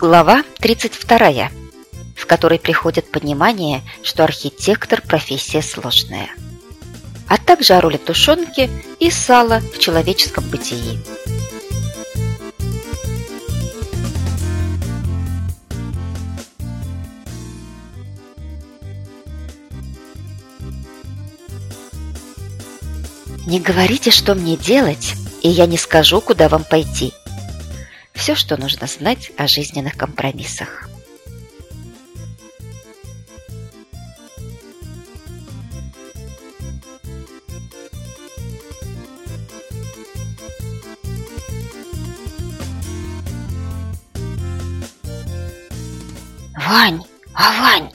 Глава 32, в которой приходит понимание, что архитектор – профессия сложная, а также о роли тушенки и сала в человеческом бытии. Не говорите, что мне делать, и я не скажу, куда вам пойти – все, что нужно знать о жизненных компромиссах. «Вань! А Вань!»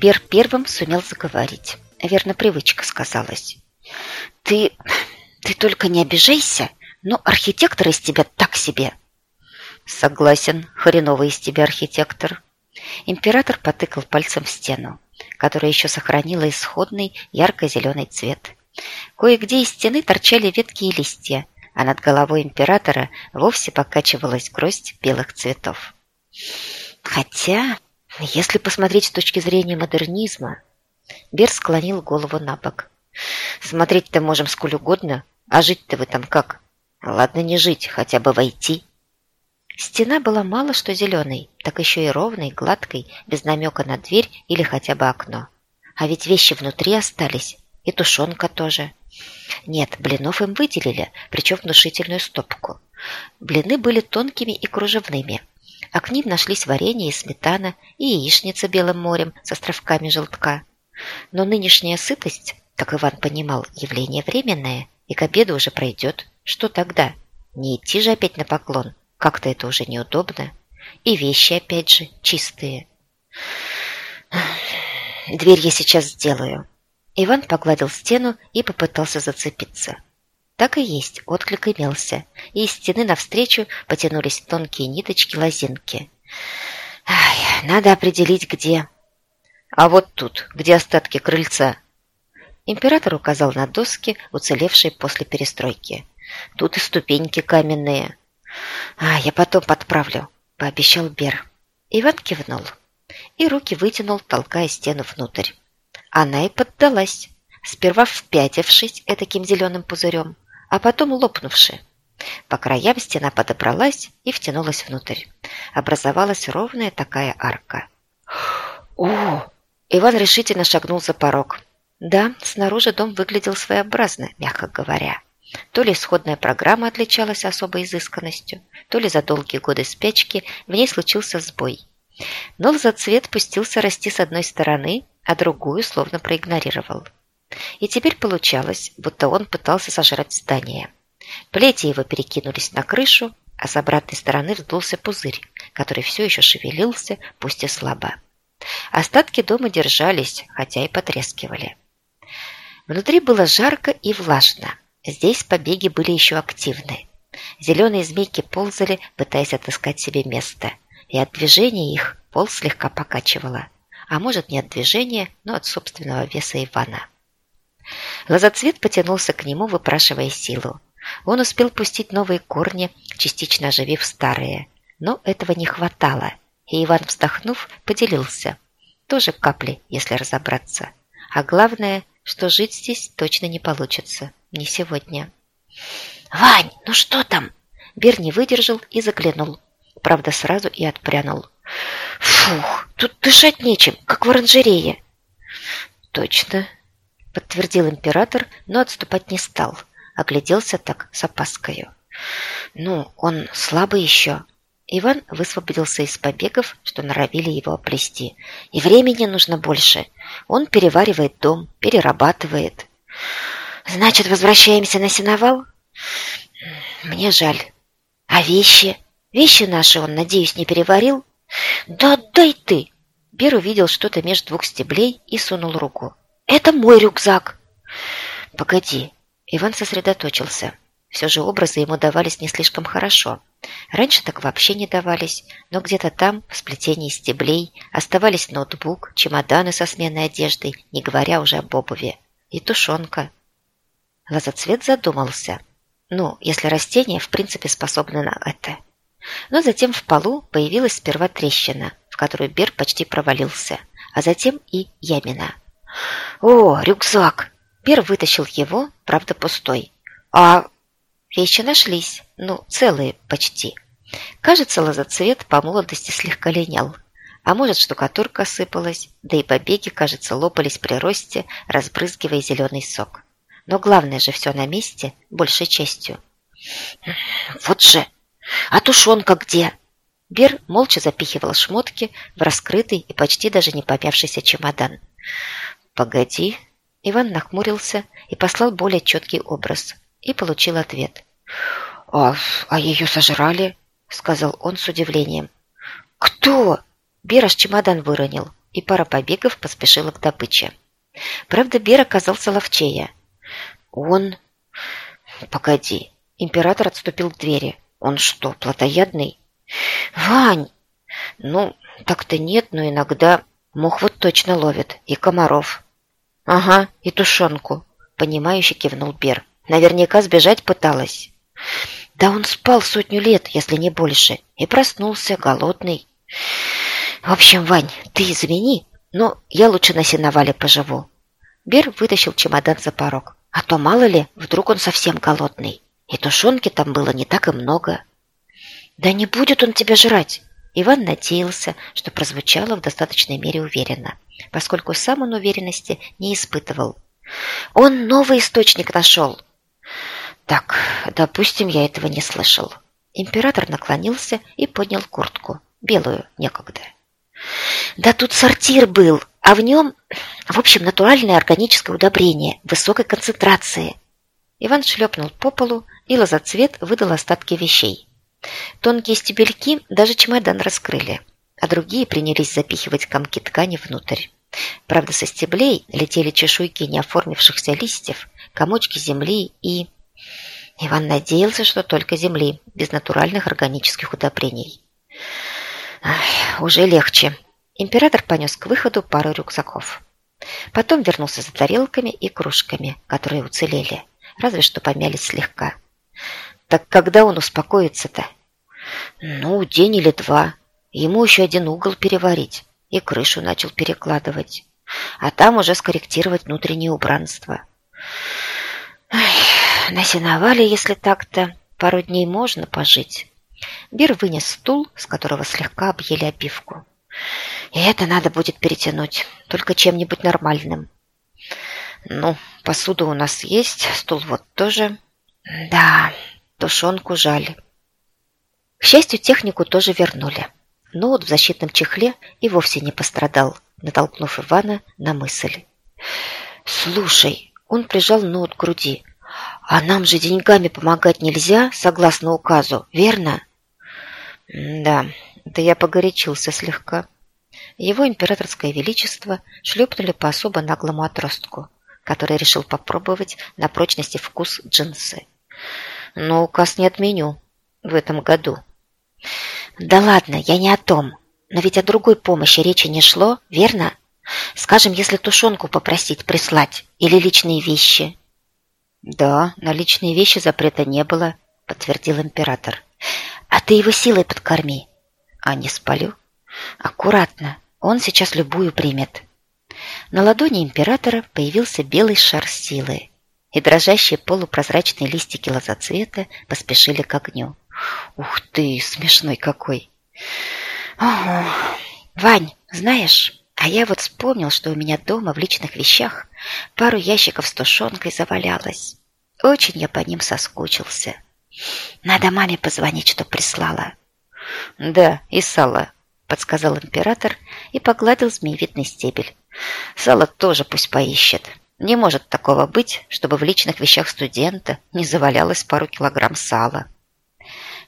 Пер первым сумел заговорить. Верно, привычка сказалась. «Ты... ты только не обижайся, но архитектор из тебя так себе!» Согласен, хреновый из тебя архитектор. Император потыкал пальцем в стену, которая еще сохранила исходный ярко-зеленый цвет. Кое-где из стены торчали ветки и листья, а над головой императора вовсе покачивалась гроздь белых цветов. Хотя, если посмотреть с точки зрения модернизма, Бер склонил голову на бок. Смотреть-то можем сколь угодно, а жить-то вы там как? Ладно не жить, хотя бы войти. Стена была мало что зеленой, так еще и ровной, гладкой, без намека на дверь или хотя бы окно. А ведь вещи внутри остались, и тушенка тоже. Нет, блинов им выделили, причем внушительную стопку. Блины были тонкими и кружевными, а к ним нашлись варенье и сметана, и яичница белым морем с островками желтка. Но нынешняя сытость, как Иван понимал, явление временное, и к обеду уже пройдет. Что тогда? Не идти же опять на поклон. Как-то это уже неудобно. И вещи, опять же, чистые. Дверь я сейчас сделаю. Иван погладил стену и попытался зацепиться. Так и есть, отклик имелся, и из стены навстречу потянулись тонкие ниточки-лозинки. Надо определить, где. А вот тут, где остатки крыльца. Император указал на доски, уцелевшие после перестройки. Тут и ступеньки каменные. «А, я потом подправлю», — пообещал Бер. Иван кивнул и руки вытянул, толкая стену внутрь. Она и поддалась, сперва впятившись этаким зеленым пузырем, а потом лопнувши. По краям стена подобралась и втянулась внутрь. Образовалась ровная такая арка. «О!» Иван решительно шагнул за порог. Да, снаружи дом выглядел своеобразно, мягко говоря. То ли исходная программа отличалась особой изысканностью, то ли за долгие годы спячки в ней случился сбой. Но цвет пустился расти с одной стороны, а другую словно проигнорировал. И теперь получалось, будто он пытался сожрать здание. Плети его перекинулись на крышу, а с обратной стороны вздулся пузырь, который все еще шевелился, пусть и слабо. Остатки дома держались, хотя и потрескивали. Внутри было жарко и влажно, Здесь побеги были еще активны. Зеленые змейки ползали, пытаясь отыскать себе место, и от движения их пол слегка покачивало. А может, не от движения, но от собственного веса Ивана. Лозоцвет потянулся к нему, выпрашивая силу. Он успел пустить новые корни, частично оживив старые. Но этого не хватало, и Иван, вздохнув, поделился. Тоже капли, если разобраться. А главное, что жить здесь точно не получится. Не сегодня. «Вань, ну что там?» Бер не выдержал и заглянул. Правда, сразу и отпрянул. «Фух, тут дышать нечем, как в оранжерее». «Точно», — подтвердил император, но отступать не стал. Огляделся так с опаскою. «Ну, он слабый еще». Иван высвободился из побегов, что норовили его оплести. «И времени нужно больше. Он переваривает дом, перерабатывает». Значит, возвращаемся на сеновал? Мне жаль. А вещи? Вещи наши он, надеюсь, не переварил? Да дай ты! Бер увидел что-то между двух стеблей и сунул руку. Это мой рюкзак. Погоди. Иван сосредоточился. Все же образы ему давались не слишком хорошо. Раньше так вообще не давались, но где-то там, в сплетении стеблей, оставались ноутбук, чемоданы со сменной одеждой, не говоря уже об обуви, и тушенка. Лазоцвет задумался. Ну, если растения в принципе способны на это. Но затем в полу появилась сперва трещина, в которую Бер почти провалился, а затем и ямина. «О, рюкзак!» Бер вытащил его, правда, пустой. «А вещи нашлись, ну, целые почти». Кажется, лозоцвет по молодости слегка линял. А может, штукатурка осыпалась, да и побеги, кажется, лопались при росте, разбрызгивая зеленый сок. Но главное же все на месте, большей частью. «Вот же! А тушенка где?» Бер молча запихивал шмотки в раскрытый и почти даже не помявшийся чемодан. «Погоди!» Иван нахмурился и послал более четкий образ. И получил ответ. «А, а ее сожрали?» Сказал он с удивлением. «Кто?» Бер аж чемодан выронил, и пара побегов поспешила к добыче. Правда, Бер оказался ловчее. «Он...» «Погоди!» Император отступил к двери. «Он что, плотоядный?» «Вань!» «Ну, так-то нет, но иногда мох вот точно ловит. И комаров». «Ага, и тушенку», — понимающе кивнул Бер. «Наверняка сбежать пыталась». «Да он спал сотню лет, если не больше, и проснулся голодный». «В общем, Вань, ты извини, но я лучше на сеновале поживу». Бер вытащил чемодан за порог. А то, мало ли, вдруг он совсем голодный. И тушенки там было не так и много. «Да не будет он тебя жрать!» Иван надеялся, что прозвучало в достаточной мере уверенно, поскольку сам он уверенности не испытывал. «Он новый источник нашел!» «Так, допустим, я этого не слышал». Император наклонился и поднял куртку, белую, некогда. «Да тут сортир был, а в нем, в общем, натуральное органическое удобрение высокой концентрации». Иван шлепнул по полу, и лозоцвет выдал остатки вещей. Тонкие стебельки даже чемодан раскрыли, а другие принялись запихивать комки ткани внутрь. Правда, со стеблей летели чешуйки неоформившихся листьев, комочки земли и... Иван надеялся, что только земли, без натуральных органических удобрений. Ах, уже легче. Император понес к выходу пару рюкзаков. Потом вернулся за тарелками и кружками, которые уцелели, разве что помялись слегка. Так когда он успокоится-то? Ну, день или два. Ему еще один угол переварить и крышу начал перекладывать. А там уже скорректировать внутреннее убранство. Эх, если так-то, пару дней можно пожить. Бир вынес стул, с которого слегка объели обивку. И это надо будет перетянуть, только чем-нибудь нормальным. Ну, посуда у нас есть, стул вот тоже. Да, тушенку жаль. К счастью, технику тоже вернули. Ноут в защитном чехле и вовсе не пострадал, натолкнув Ивана на мысль. «Слушай», — он прижал ноут к груди, «а нам же деньгами помогать нельзя, согласно указу, верно?» «Да, да я погорячился слегка». Его императорское величество шлепнули по особо наглому отростку, который решил попробовать на прочности вкус джинсы. Но указ не отменю в этом году. Да ладно, я не о том. Но ведь о другой помощи речи не шло, верно? Скажем, если тушенку попросить прислать или личные вещи. Да, на личные вещи запрета не было, подтвердил император. А ты его силой подкорми. А не спалю. Аккуратно, он сейчас любую примет. На ладони императора появился белый шар силы, и дрожащие полупрозрачные листики лозоцвета поспешили к огню. Ух ты, смешной какой. Ого. Вань, знаешь, а я вот вспомнил, что у меня дома в личных вещах пару ящиков с тушенкой завалялось. Очень я по ним соскучился. Надо маме позвонить, что прислала. Да, и сало, подсказал император и погладил змеевидный стебель. Сало тоже пусть поищет. Не может такого быть, чтобы в личных вещах студента не завалялось пару килограмм сала.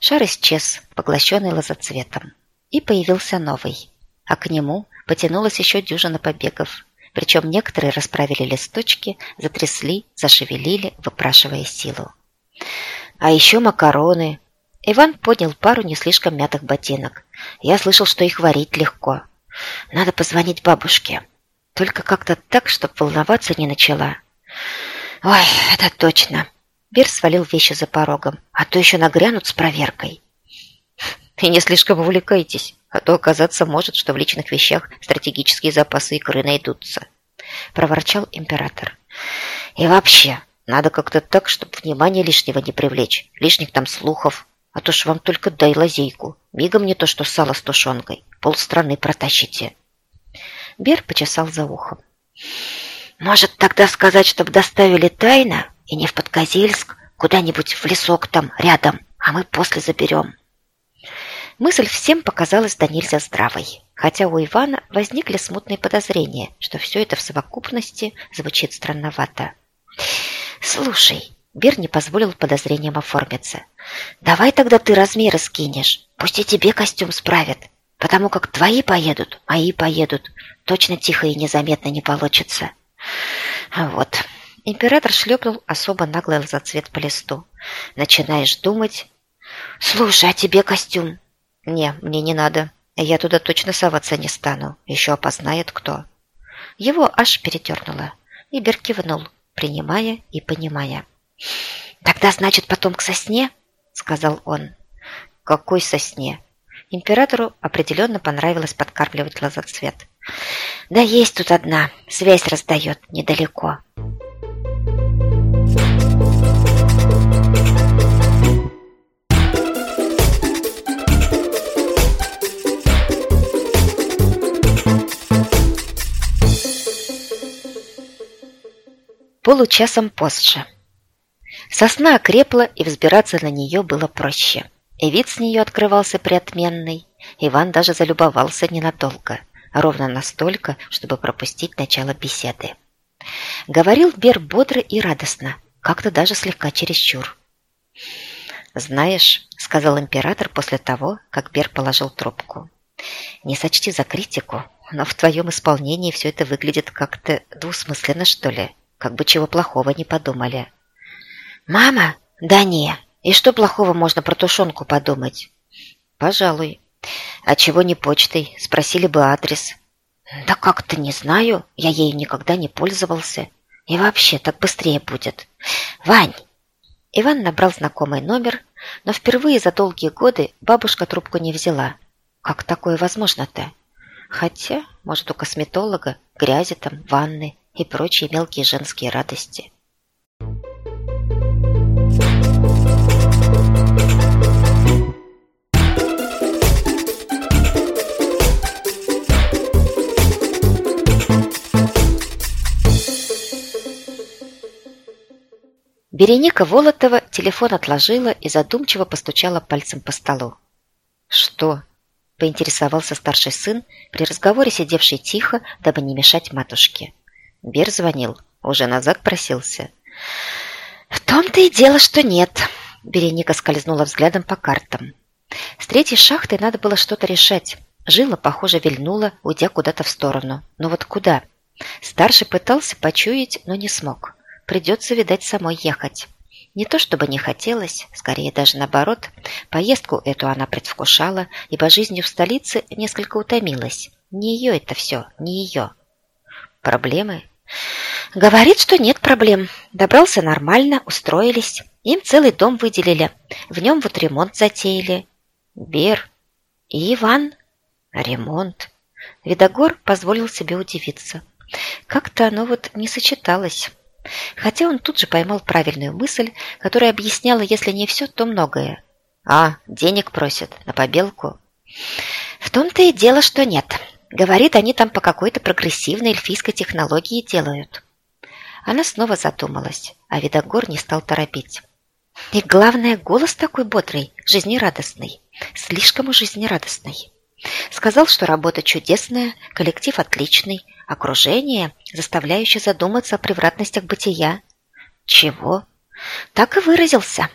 Шар исчез, поглощенный лозоцветом. И появился новый. А к нему потянулась еще дюжина побегов. Причем некоторые расправили листочки, затрясли, зашевелили, выпрашивая силу. А еще макароны. Иван поднял пару не слишком мятых ботинок. Я слышал, что их варить легко. Надо позвонить бабушке. Только как-то так, чтоб волноваться не начала. Ой, это точно. Бир свалил вещи за порогом, а то еще нагрянут с проверкой. И не слишком увлекайтесь, а то оказаться может, что в личных вещах стратегические запасы икры найдутся. Проворчал император. И вообще, надо как-то так, чтобы внимания лишнего не привлечь. Лишних там слухов. А то ж вам только дай лазейку. Мигом не то, что сало с тушенкой. Полстраны протащите. Бер почесал за ухом. Может, тогда сказать, чтобы доставили тайно и не в Подкозельск, куда-нибудь в лесок там рядом, а мы после заберем. Мысль всем показалась до нельзя здравой, хотя у Ивана возникли смутные подозрения, что все это в совокупности звучит странновато. «Слушай», — Бер не позволил подозрениям оформиться, «давай тогда ты размеры скинешь, пусть и тебе костюм справят, потому как твои поедут, мои поедут, точно тихо и незаметно не получится». Вот. Император шлепнул особо наглый лазоцвет по листу. Начинаешь думать... «Слушай, а тебе костюм?» «Не, мне не надо. Я туда точно соваться не стану. Еще опознает кто». Его аж перетернуло. Ибер кивнул, принимая и понимая. «Тогда, значит, потом к сосне?» — сказал он. «Какой сосне?» Императору определенно понравилось подкармливать лазоцвет. «Да есть тут одна. Связь раздает недалеко». Получасом позже. Сосна окрепла, и взбираться на нее было проще. И вид с нее открывался приотменный. Иван даже залюбовался ненадолго, ровно настолько, чтобы пропустить начало беседы. Говорил Бер бодро и радостно, как-то даже слегка чересчур. «Знаешь», — сказал император после того, как Бер положил трубку, «не сочти за критику, но в твоем исполнении все это выглядит как-то двусмысленно, что ли как бы чего плохого не подумали. «Мама? Да не. И что плохого можно про тушенку подумать?» «Пожалуй. А чего не почтой? Спросили бы адрес». «Да как-то не знаю. Я ею никогда не пользовался. И вообще, так быстрее будет. Вань!» Иван набрал знакомый номер, но впервые за долгие годы бабушка трубку не взяла. Как такое возможно-то? Хотя, может, у косметолога грязи там, ванны и прочие мелкие женские радости. Береника Волотова телефон отложила и задумчиво постучала пальцем по столу. «Что?» – поинтересовался старший сын, при разговоре сидевший тихо, дабы не мешать матушке. Бер звонил, уже назад просился. «В том-то и дело, что нет», – Береника скользнула взглядом по картам. С третьей шахтой надо было что-то решать. Жила, похоже, вильнула, уйдя куда-то в сторону. Но вот куда? Старший пытался почуять, но не смог. Придется, видать, самой ехать. Не то чтобы не хотелось, скорее даже наоборот. Поездку эту она предвкушала, ибо жизнью в столице несколько утомилась. Не ее это все, не ее. Проблемы? Говорит, что нет проблем. Добрался нормально, устроились. Им целый дом выделили. В нем вот ремонт затеяли. Бер и Иван. Ремонт. Видогор позволил себе удивиться. Как-то оно вот не сочеталось. Хотя он тут же поймал правильную мысль, которая объясняла, если не все, то многое. А, денег просят на побелку. В том-то и дело, что нет. Говорит, они там по какой-то прогрессивной эльфийской технологии делают. Она снова задумалась, а Видогор не стал торопить. И главное, голос такой бодрый, жизнерадостный. Слишком уж жизнерадостный. Сказал, что работа чудесная, коллектив отличный, окружение, заставляющее задуматься о превратностях бытия. Чего? Так и выразился.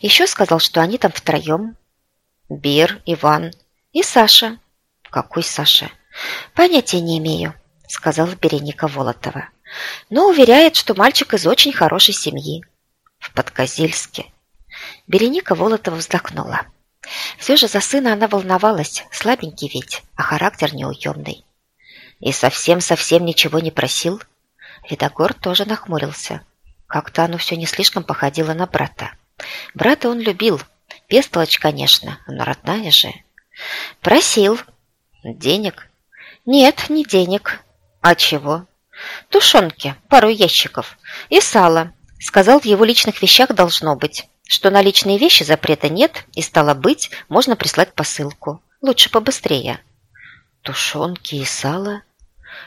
Еще сказал, что они там втроем. Бир, Иван и Саша. Какой Саша? «Понятия не имею», — сказала Береника Волотова. «Но уверяет, что мальчик из очень хорошей семьи». «В Подкозельске». Береника Волотова вздохнула. Все же за сына она волновалась, слабенький ведь, а характер неуемный. И совсем-совсем ничего не просил. Видогор тоже нахмурился. Как-то оно все не слишком походило на брата. Брата он любил, Бестолочь, конечно, но родная же. Просил. Денег? Нет, не денег. А чего? Тушенки, пару ящиков. И сало. Сказал, в его личных вещах должно быть. Что на личные вещи запрета нет, и стало быть, можно прислать посылку. Лучше побыстрее. Тушенки и сало?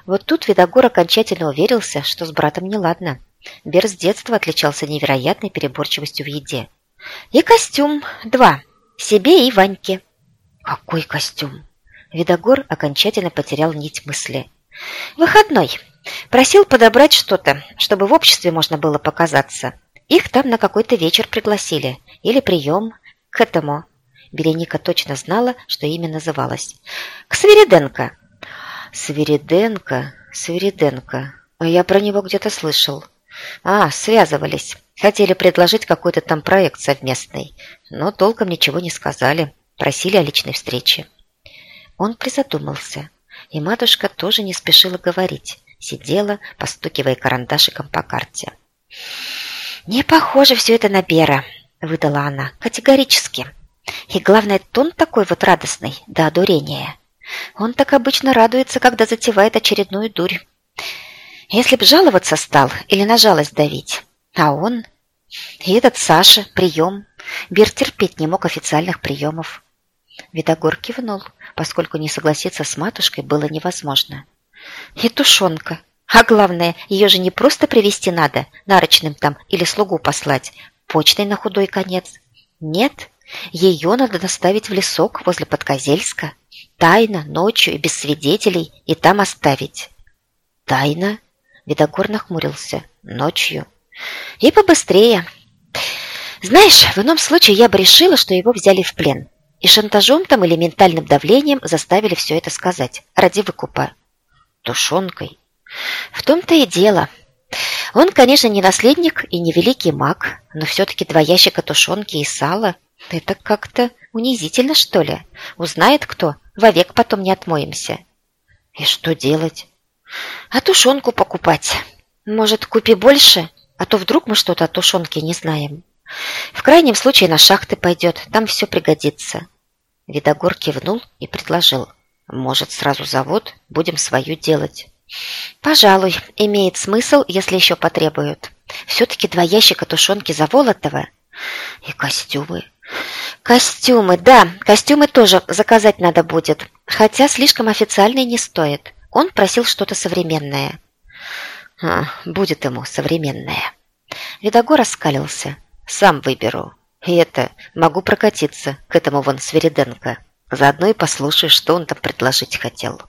Вот тут Видогор окончательно уверился, что с братом неладно. Бер с детства отличался невероятной переборчивостью в еде. И костюм. Два. Себе и Ваньке. Какой костюм? Видогор окончательно потерял нить мысли. Выходной. Просил подобрать что-то, чтобы в обществе можно было показаться. Их там на какой-то вечер пригласили. Или прием. К этому. Береника точно знала, что имя называлось. К Свириденко. Свириденко, Свириденко. Я про него где-то слышал. А, связывались. Хотели предложить какой-то там проект совместный, но толком ничего не сказали. Просили о личной встрече. Он призадумался, и матушка тоже не спешила говорить. Сидела, постукивая карандашиком по карте. «Не похоже все это на Бера», — выдала она, категорически. «И главное, тон такой вот радостный, до одурения. Он так обычно радуется, когда затевает очередную дурь. Если б жаловаться стал или на жалость давить, а он... И этот Саша, прием. Бер терпеть не мог официальных приемов. Видогор кивнул, поскольку не согласиться с матушкой было невозможно. И тушенка. А главное, ее же не просто привезти надо, нарочным там или слугу послать, почтой на худой конец. Нет, ее надо доставить в лесок возле Подкозельска, тайно, ночью и без свидетелей, и там оставить. Тайна? Видогор нахмурился. Ночью. И побыстрее. Знаешь, в ином случае я бы решила, что его взяли в плен. И шантажом там или ментальным давлением заставили все это сказать. Ради выкупа. Тушенкой. В том-то и дело. Он, конечно, не наследник и не великий маг, но все-таки два ящика тушенки и сала – это как-то унизительно, что ли. Узнает кто, вовек потом не отмоемся. И что делать? А тушенку покупать. Может, купи больше, а то вдруг мы что-то о тушенке не знаем. В крайнем случае на шахты пойдет, там все пригодится. Видогор кивнул и предложил. Может, сразу завод, будем свою делать. Пожалуй, имеет смысл, если еще потребуют. Все-таки два ящика тушенки за Волотова. И костюмы. Костюмы, да, костюмы тоже заказать надо будет. Хотя слишком официальные не стоит. Он просил что-то современное. А, будет ему современное. Видогор раскалился. Сам выберу. И это, могу прокатиться к этому вон Свериденко. Заодно и послушай, что он там предложить хотел.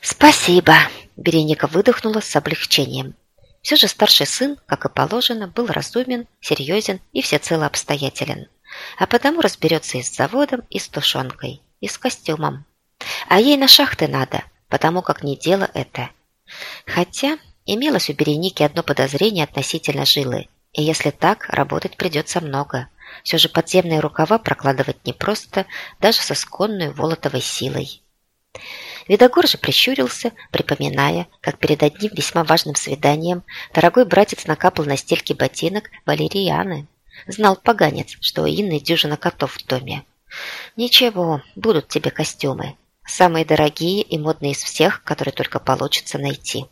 Спасибо. Береника выдохнула с облегчением. Все же старший сын, как и положено, был разумен, серьезен и всецело обстоятелен. А потому разберется и с заводом, и с тушенкой, и с костюмом. А ей на шахты надо – потому как не дело это. Хотя имелось у Береники одно подозрение относительно жилы, и если так, работать придется много. Все же подземные рукава прокладывать непросто, даже со сконной волотовой силой. Видогор же прищурился, припоминая, как перед одним весьма важным свиданием дорогой братец накапал на стельке ботинок валерианы. Знал поганец, что у Инны дюжина котов в доме. «Ничего, будут тебе костюмы. Самые дорогие и модные из всех, которые только получится найти.